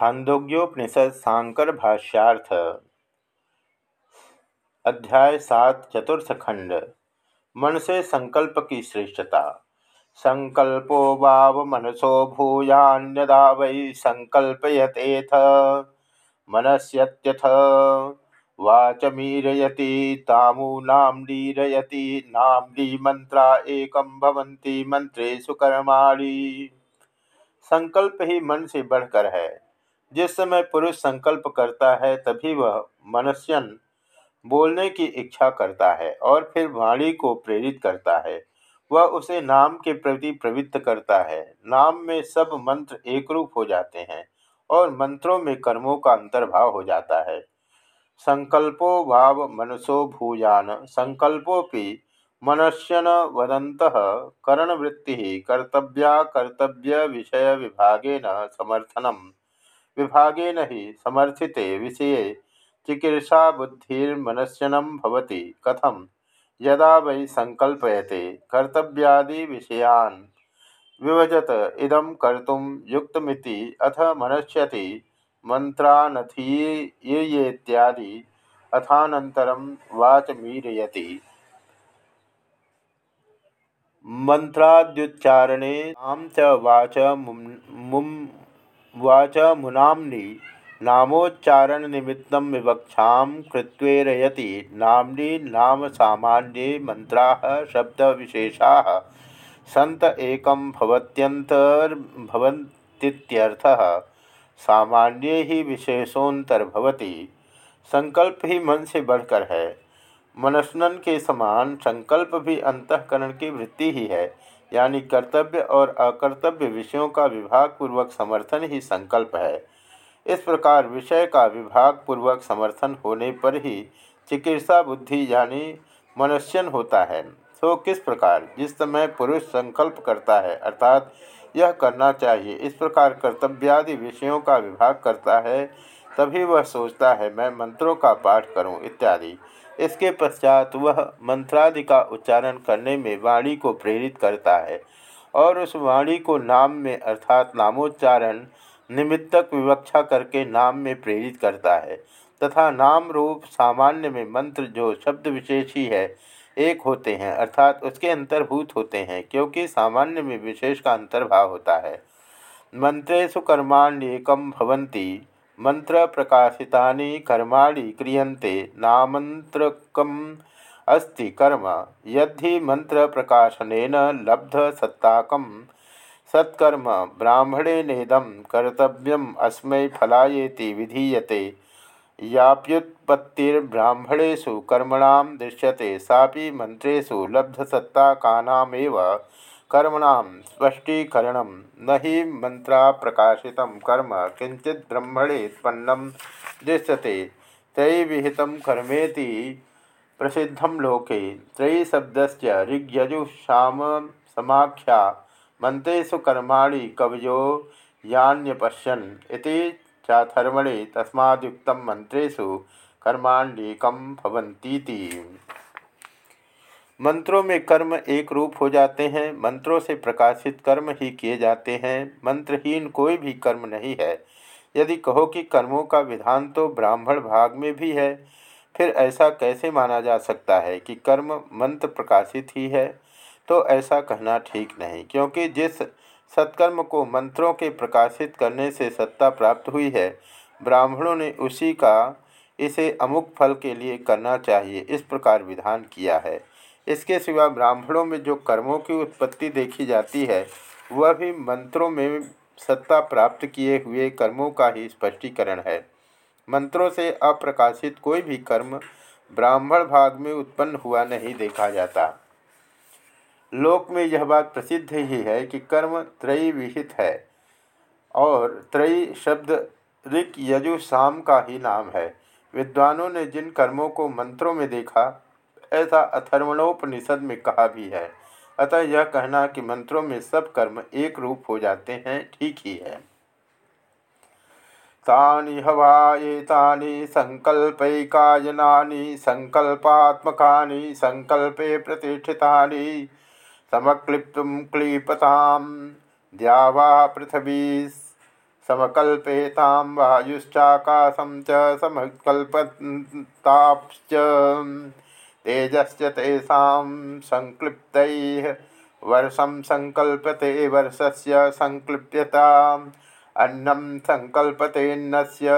छांदोग्योपनिषद सांकर भाष्यार्थ। अध्याय सात, चतुर्थ खंड। मन से संकल्प की श्रेष्ठता। संकल्पो वाव मनसो भूयान्यदा वै संकल्पयतेथ। मनस्यत्यथ। वाचमीरयति तामूनाम्लीरयति नाम्ली मंत्रा एकम भवन्ति, मंत्रेषु कर्माणि। संकल्प ही मन से बढ़कर है। जिस समय पुरुष संकल्प करता है, तभी वह मनुष्यन बोलने की इच्छा करता है और फिर वाणी को प्रेरित करता है। वह उसे नाम के प्रति प्रवृत्त करता है। नाम में सब मंत्र एक रूप हो जाते हैं और मंत्रों में कर्मों का अंतर्भाव हो जाता है। संकल्पो भाव मनसो भूयान संकल्पोपि मनश्यन वदंत करणवृत्ति कर्तव्या कर्तव्य विषय विभागेन समर्थनम। विभागेन ही समर्थिते विषय। चिकीर्षा बुद्धिर्मनश्यनं भवति। कथम? यदा वै संकल्पयते कर्तव्यादि विषयान्। विभजत इदं कर्तुं युक्तमिति अथ मनश्यति मंत्रानथीयेत्यादि अथानन्तरं वाचमीरयति। मंत्राद्युच्चारणे आम च वाच वाच मुनाम्नि नामोच्चारणनिमित्तं विवक्षां कृत्वेरयति नाम्नि नाम सामान्ये मन्त्राः, शब्दविशेषाः, सन्त एकं भवत्यन्तर्भवन्तीत्यर्थः सामान्य ही विशेषोत्तरभवती संकल्प ही मन से बढ़कर है। मनस्नन के समान संकल्प भी अंतकरण की वृत्ति ही है। यानी कर्तव्य और अकर्तव्य विषयों का विभाग पूर्वक समर्थन ही संकल्प है। इस प्रकार विषय का विभाग पूर्वक समर्थन होने पर ही चिकित्सा बुद्धि यानी मनुष्यन होता है। तो किस प्रकार? जिस समय पुरुष संकल्प करता है, अर्थात यह करना चाहिए। इस प्रकार कर्तव्यादि विषयों का विभाग करता है तभी वह सोचता है, मैं मंत्रों का पाठ करूँ, इत्यादि। इसके पश्चात वह मंत्रादि का उच्चारण करने में वाणी को प्रेरित करता है और उस वाणी को नाम में, अर्थात नामोच्चारण निमित्तक विवक्षा करके नाम में प्रेरित करता है तथा नाम रूप सामान्य में मंत्र जो शब्द विशेष ही है एक होते हैं, अर्थात उसके अंतर्भूत होते हैं, क्योंकि सामान्य में विशेष का अंतर्भाव होता है। मंत्रेशु कर्माण्येकम भवंती मंत्र प्रकाशिता कर्माणि क्रियन्ते नामंत्रकम् अस्ति कर्म। यद्धि मंत्र प्रकाशन लब्ध सत्ताकम सत्कर्म ब्राह्मणेनेदं कर्तव्यम् अस्मै फलायेति विधीयते। याप्युत्पत्तिर्ब्राह्मणेषु कर्मणां दृश्यते, सापि मन्त्रेषु लब्धसत्ताकानामेव कर्मणां स्पष्टीकरण न हि मंत्रा प्रकाशित कर्म किंचित ब्रह्मणे उत्पन्न दृश्यते। त्रयीविहित कर्मेति प्रसिद्ध लोके। त्रयीशब्दस्य ऋग्यजुषाम समाख्या मंत्रेषु कर्माणि कवयो यान्यपश्यन् इति चाथर्मणे तस्माद्युक्तं मंत्रेषु कर्माण्येकं मंत्रों में कर्म एक रूप हो जाते हैं, मंत्रों से प्रकाशित कर्म ही किए जाते हैं, मंत्रहीन कोई भी कर्म नहीं है। यदि कहो कि कर्मों का विधान तो ब्राह्मण भाग में भी है, फिर ऐसा कैसे माना जा सकता है कि कर्म मंत्र प्रकाशित ही है? तो ऐसा कहना ठीक नहीं, क्योंकि जिस सत्कर्म को मंत्रों के प्रकाशित करने से सत्ता प्राप्त हुई है, ब्राह्मणों ने उसी का, इसे अमुक फल के लिए करना चाहिए, इस प्रकार विधान किया है। इसके सिवा ब्राह्मणों में जो कर्मों की उत्पत्ति देखी जाती है, वह भी मंत्रों में सत्ता प्राप्त किए हुए कर्मों का ही स्पष्टीकरण है। मंत्रों से अप्रकाशित कोई भी कर्म ब्राह्मण भाग में उत्पन्न हुआ नहीं देखा जाता। लोक में यह बात प्रसिद्ध ही है कि कर्म त्रयी विहित है और त्रयी शब्द ऋक यजु शाम का ही नाम है। विद्वानों ने जिन कर्मों को मंत्रों में देखा ऐसा अथर्वणोपनिषद में कहा भी है। अतः यह कहना कि मंत्रों में सब कर्म एक रूप हो जाते हैं, ठीक ही है। तानि हवाएतानि संकल्पैकायनानि, संकल्पात्मकानि, संकल्पे प्रतिष्ठितानि, समक्लिप्तुं क्लीपतां द्यावा पृथ्वी समकल्पेतां च समकल्पताश्च तेजश्च तेषां संक्लिप्तैः, वर्षं संकल्पते वर्षस्य संक्लिप्यताम्, अन्नं संकल्पतेन्नस्य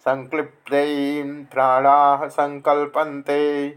संक्लिप्तैः, प्राणाः संकल्पन्ते,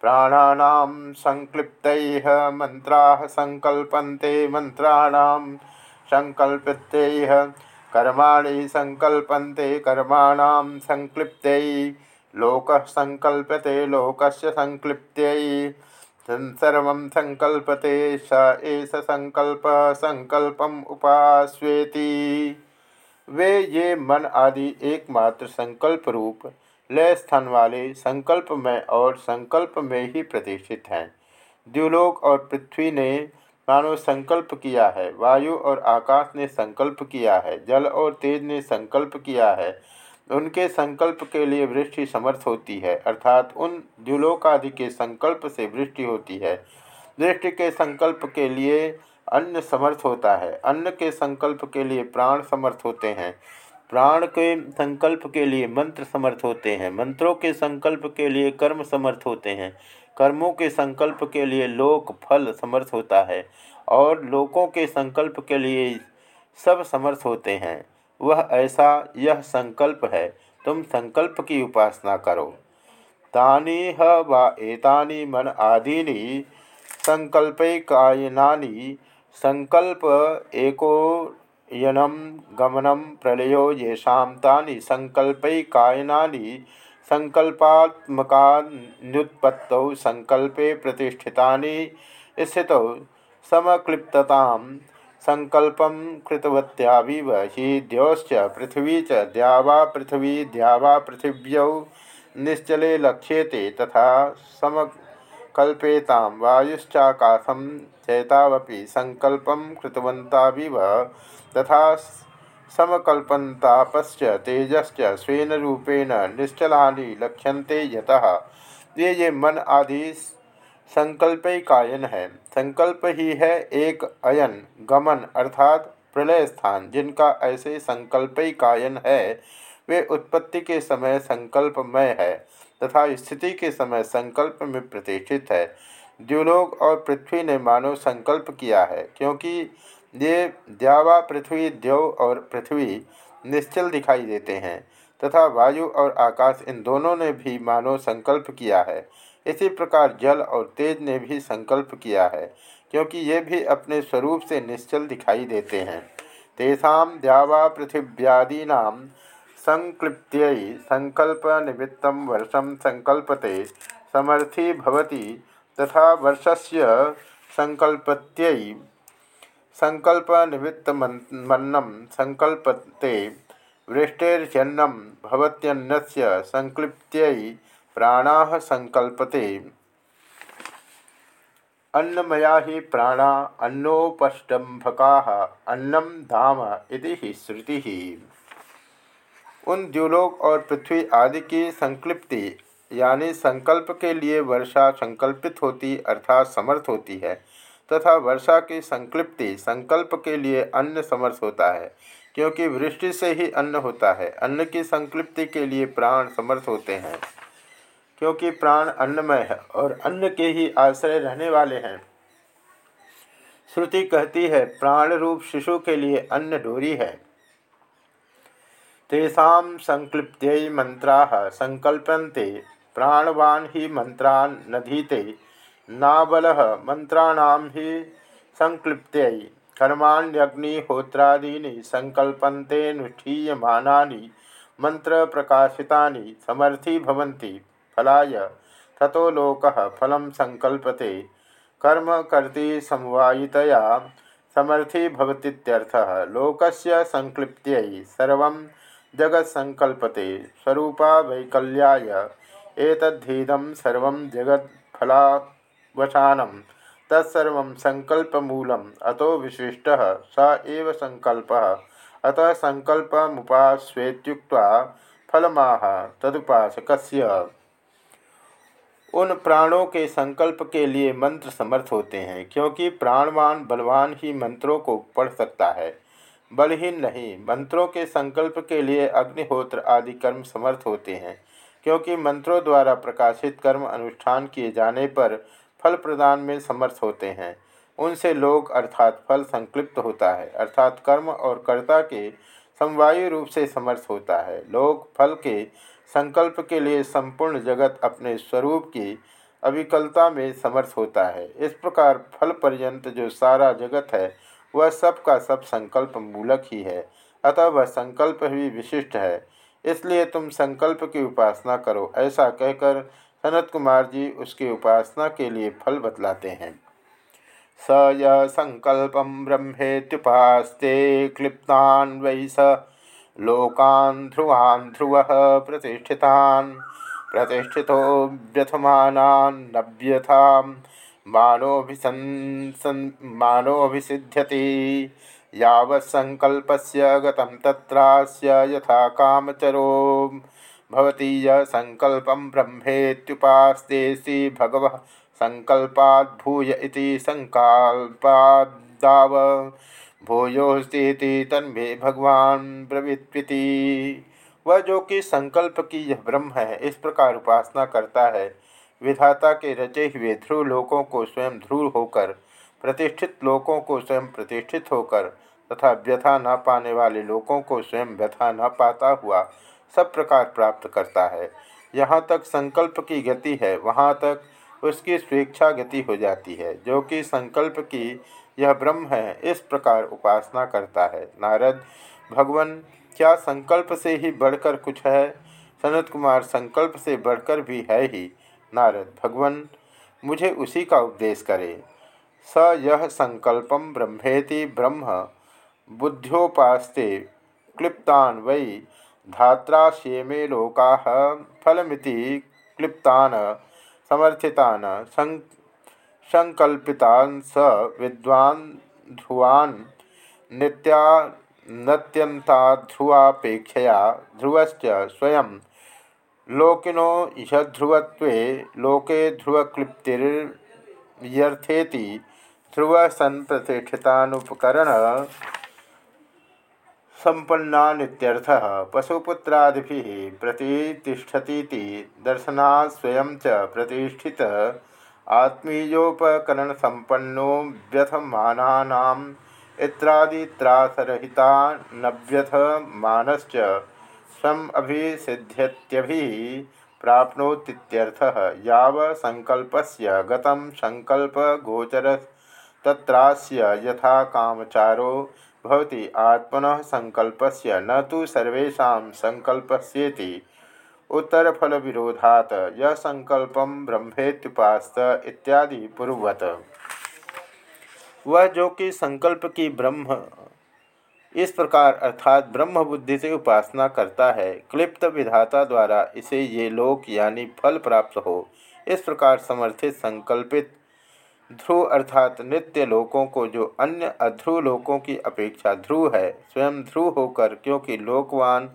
प्राणानां संक्लिप्तैः, मन्त्राः संकल्पन्ते, मन्त्राणां संकल्पितैः कर्माणि संकल्पन्ते, कर्माणां संक्लिप्तैः लोकः संकल्पते लोकस्य संक्लिप्तैः सर्व संकल्पते स एष संकल्प, संकल्पम उपास्वेति। वे ये मन आदि एकमात्र संकल्प रूप लय स्थान वाले संकल्प में और संकल्प में ही प्रतिष्ठित हैं। द्युलोक और पृथ्वी ने मानो संकल्प किया है, वायु और आकाश ने संकल्प किया है, जल और तेज ने संकल्प किया है उनके संकल्प के लिए वृष्टि समर्थ होती है, अर्थात उन द्युलोकादि के संकल्प से वृष्टि होती है। दृष्टि के संकल्प के लिए अन्न समर्थ होता है। अन्न के संकल्प के लिए प्राण समर्थ होते हैं। प्राण के संकल्प के लिए मंत्र समर्थ होते हैं। मंत्रों के संकल्प के लिए कर्म समर्थ होते हैं। कर्मों के संकल्प के लिए लोक फल समर्थ होता है और लोकों के संकल्प के लिए सब समर्थ होते हैं। वह ऐसा यह संकल्प है, तुम संकल्प की उपासना करो। तानी ह वा एतानी मन आदीनि संकल्पैकायनानि संकल्प एको यनम गमनम प्रलयो येषां तानि संकल्पैकायनानि संकल्पात्मकान्युत्पत्तौ संकल्पे प्रतिष्ठितानि, स्थितौ समक्लिप्ततां संकल्प कृतवत्याविव हि द्यौश्च पृथ्वी च द्यावा पृथ्वी द्यावा पृथिव्यौ निश्चले लक्ष्येते तथा समकल्पेतां वायुश्चाकाशं चैतावपि संकल्पं कृतवन्ताविव तथा समकल्पन्तापश्च तेजश्च स्वेन रूपेण निश्चलानि लक्ष्यन्ते यतः। ये ये मन आदि संकल्पकायन है। संकल्प ही है एक अयन, गमन अर्थात प्रलय स्थान। जिनका ऐसे संकल्पकायन है, वे उत्पत्ति के समय संकल्पमय है तथा स्थिति के समय संकल्प में प्रतिष्ठित है। द्युलोक और पृथ्वी ने मानव संकल्प किया है, क्योंकि ये द्यावा पृथ्वी द्यव और पृथ्वी निश्चल दिखाई देते हैं तथा वायु और आकाश इन दोनों ने भी मानव संकल्प किया है। इसी प्रकार जल और तेज ने भी संकल्प किया है, क्योंकि ये भी अपने स्वरूप से निश्चल दिखाई देते हैं। तेषा द्यावा पृथिव्यादीना संक्लिप्त संकल्प निमित्त वर्षम संकल्पते समर्थी भवति तथा वर्षस्य संकल्पत्यै संकल्प निमित्त मन्नम संकल्पते वृष्टिर्जन्नम भवत्यन्नस्य संक्लिप्त्यै प्राणा संकल्पते। अन्नमया ही प्राणा अन्नोपष्टम्भका अन्नम धाम इति ही श्रुति। ही उन द्युलोक और पृथ्वी आदि की संकल्पति, यानी संकल्प के लिए वर्षा संकल्पित होती अर्थात समर्थ होती है, तथा वर्षा की संकल्पति संकल्प के लिए अन्न समर्थ होता है, क्योंकि वृष्टि से ही अन्न होता है। अन्न की संकल्पति के लिए प्राण समर्थ होते हैं। क्योंकि प्राण अन्नमय है और अन्न के ही आश्रय रहने वाले हैं। श्रुति कहती है, प्राण रूप शिशु के लिए अन्न डोरी है। तेषा संक्लिप्त मंत्रा संकल्पन्ते, प्राणवान ही मंत्रान नधीते, नाबल मंत्राणाम ही संक्लिप्त कर्माण्यग्निहोत्रादीनि संकल्पन्तेऽनुष्ठीयमानानि मंत्र प्रकाशितानि समर्थी भवन्ति। फलाय। ततो लोक फल संकल्पते। कर्म कर्ति समवायितया। समर्थी भवतीत्यर्थः। लोकस्य संक्लिप्त्यै सर्वं जगत्संकल्पते। स्वरूपा वैकल्याय। एतद्धीदं सर्वं जगत्फलावसानं तत्सर्वं संकल्पमूलम् अतो विशिष्टः। स एव संकल्पः। अतः संकल्पमुपास्वेत्युक्त्वा फलमाह तदुपासकस्य। उन प्राणों के संकल्प के लिए मंत्र समर्थ होते हैं, क्योंकि प्राणवान बलवान ही मंत्रों को पढ़ सकता है। बलहीन नहीं, मंत्रों के संकल्प के लिए अग्निहोत्र आदि कर्म समर्थ होते हैं, क्योंकि मंत्रों द्वारा प्रकाशित कर्म अनुष्ठान किए जाने पर फल प्रदान में समर्थ होते हैं। उनसे लोग अर्थात फल संक्लिप्त होता है, अर्थात कर्म और कर्ता के समवायु रूप से समर्थ होता है। लोग फल के संकल्प के लिए संपूर्ण जगत अपने स्वरूप की अविकलता में समर्थ होता है। इस प्रकार फल पर्यंत जो सारा जगत है, वह सब का सब संकल्प मूलक ही है। अतः वह संकल्प भी विशिष्ट है। इसलिए तुम संकल्प की उपासना करो। ऐसा कहकर सनत कुमार जी उसकी उपासना के लिए फल बतलाते हैं। स य संकल्प ब्रह्मेत्युपास्ते क्लिप्तान् स लोकान् ध्रुवान् ध्रुव प्रतिष्ठितान्, प्रतिष्ठितो व्यथमानान् नव्यथां मानोभिसन् मानोभिसिध्यति। यावत्सङ्कल्पस्य गतं तत्रास्य यथा कामचरो। भवती य संकल्पं ब्रह्मेत्युपास्तेऽसि भगवः संकल्पाभूय इति संकल्पादाव भूयोस्ती तन्मे भगवान ब्रवीत्विति वह जो कि संकल्प की यह ब्रह्म है, इस प्रकार उपासना करता है। विधाता के रचे हुए ध्रुव लोकों को स्वयं ध्रुव होकर, प्रतिष्ठित लोकों को स्वयं प्रतिष्ठित होकर, तथा व्यथा न पाने वाले लोगों को स्वयं व्यथा न पाता हुआ सब प्रकार प्राप्त करता है। यहाँ तक संकल्प की गति है, वहाँ तक उसकी स्वेच्छा गति हो जाती है, जो कि संकल्प की यह ब्रह्म है, इस प्रकार उपासना करता है। नारद, भगवान, क्या संकल्प से ही बढ़कर कुछ है? सनत कुमार, संकल्प से बढ़कर भी है ही। नारद, भगवान, मुझे उसी का उपदेश करे। स यह संकल्पम ब्रह्मेति ब्रह्म, बुद्ध्योपास्ते क्लिप्तान वै धात्राश्येमे लोका फलमिति क्लिप्तान, समर्थितान संकल्पितान स विद्वान ध्रुवान नित्या नत्यंताध्रुवापेक्षया ध्रुवश्च स्वयं। लोकिनो ध्रुवत्वे लोके ध्रुवक्लिप्तिर्यर्थेति ध्रुव संप्रतिष्ठितानुपकरण संपन्नानित्यर्थ पशुपुत्रादि प्रतिष्ठती दर्शना स्वयं च प्रतिष्ठित आत्मीयोपकरण संपन्नो व्यथमानानाम इत्रादित्रासरहिता नव्यथमानश्च स्वम अभिसिध्यत्यभि प्राप्नोतीत्यर्थः याव संकल्पस्य गतं संकल्पगोचर तत्रास्य यथा कामचारो भवति आत्मनः संकल्पस्य न तो सर्वेशा संकल्पस्येति उत्तरफल विरोधात यह संकल्प ब्रह्मेत्युपास्त इत्यादि पूर्ववत वह जो कि संकल्प की ब्रह्म, इस प्रकार अर्थात ब्रह्म बुद्धि से उपासना करता है, क्लिप्त विधाता द्वारा इसे ये लोक यानी फल प्राप्त हो, इस प्रकार समर्थित, संकल्पित, ध्रुव अर्थात नित्य लोकों को जो अन्य अध्रुव लोकों की अपेक्षा ध्रुव है, स्वयं ध्रुव होकर क्योंकि लोकवान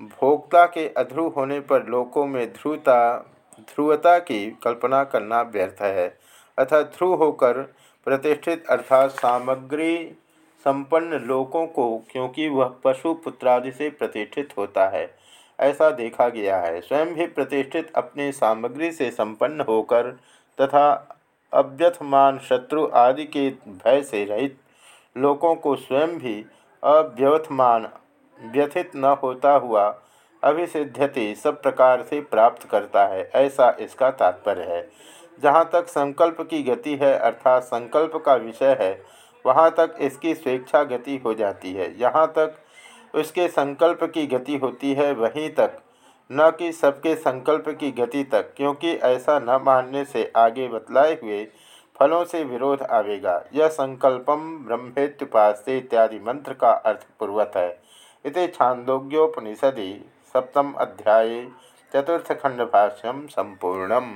भोक्ता के अध्रुव होने पर लोकों में ध्रुवता ध्रुवता की कल्पना करना व्यर्थ है। अतः ध्रुव होकर प्रतिष्ठित अर्थात सामग्री संपन्न लोकों को, क्योंकि वह पशु पुत्रादि से प्रतिष्ठित होता है। ऐसा देखा गया है। स्वयं भी प्रतिष्ठित अपने सामग्री से संपन्न होकर तथा अव्यथमान शत्रु आदि के भय से रहित लोगों को स्वयं भी अव्यवथमान व्यथित न होता हुआ अभिसिध्यति सब प्रकार से प्राप्त करता है, ऐसा इसका तात्पर्य है। जहाँ तक संकल्प की गति है अर्थात संकल्प का विषय है, वहाँ तक इसकी स्वेच्छा गति हो जाती है। यहाँ तक उसके संकल्प की गति होती है, वहीं तक। न कि सबके संकल्प की गति तक, क्योंकि ऐसा न मानने से आगे बतलाए हुए फलों से विरोध आवेगा। यह संकल्पम ब्रह्मेत्युपास्ते इत्यादि मंत्र का अर्थ पूर्वत है। इति छांदोग्योपनिषदि सप्तम अध्याय चतुर्थखंड भाष्यम संपूर्णम